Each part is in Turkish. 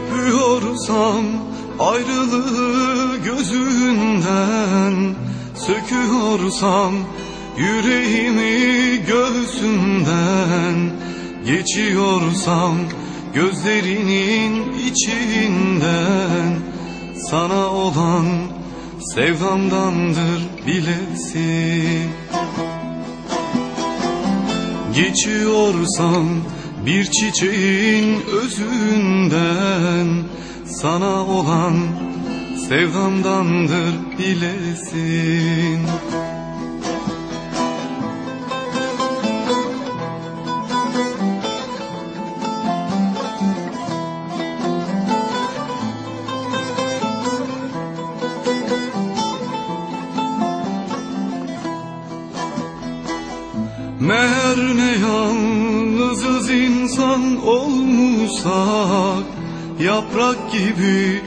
Öpüyorsam ayrılığı gözünden Söküyorsam yüreğimi göğsünden Geçiyorsam gözlerinin içinden Sana olan sevdamdandır bilesin Geçiyorsam bir çiçeğin özünden Sana olan sevdamdandır bilesin Meğer ne yalnızız insan olmuşsak Yaprak gibi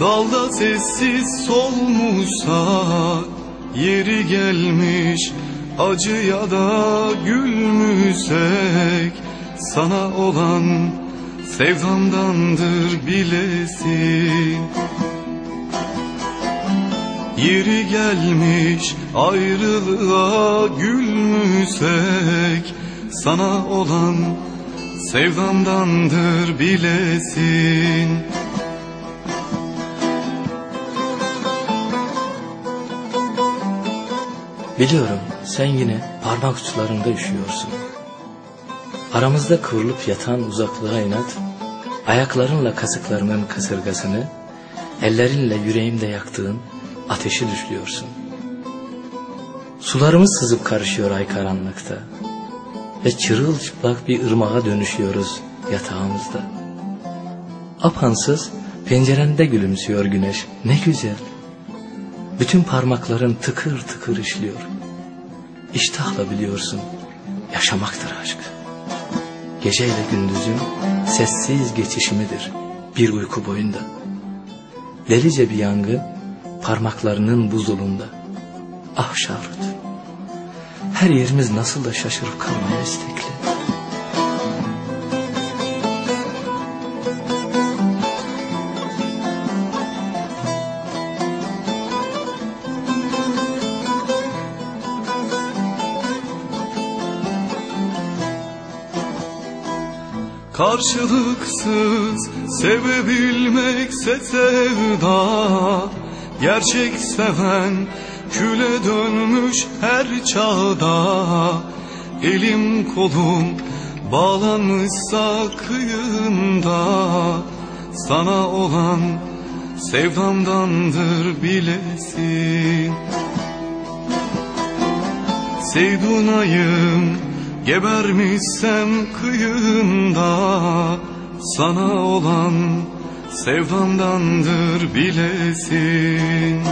dalda sessiz solmuşsak Yeri gelmiş acıya da gülmüşsek Sana olan sevdamdandır bilesin. Yeri gelmiş ayrılığa gülmüşsek Sana olan sevdamdandır bilesin Biliyorum sen yine parmak uçlarında üşüyorsun. Aramızda kıvrılıp yatan uzaklığa inat, ayaklarınla kasıklarımın kasırgasını, ellerinle yüreğimde yaktığın ateşi düşlüyorsun. Sularımız sızıp karışıyor ay karanlıkta ve çırılçıplak bir ırmağa dönüşüyoruz yatağımızda. Apansız pencerende gülümsüyor güneş ne güzel. Bütün parmakların tıkır tıkır işliyor. İştahla biliyorsun yaşamaktır aşk. Geceyle gündüzün sessiz geçişimidir bir uyku boyunda. Delice bir yangın parmaklarının buzulunda. Ah Şahrut, her yerimiz nasıl da şaşırıp kalmaya istekli. Karşılıksız sevebilmekse sevda Gerçek seven küle dönmüş her çağda. Elim kolum bağlanmışsa kıyında Sana olan sevdamdandır bilesin Seydunayım Gebermişsem kıyında Sana olan sevdamdandır bilesin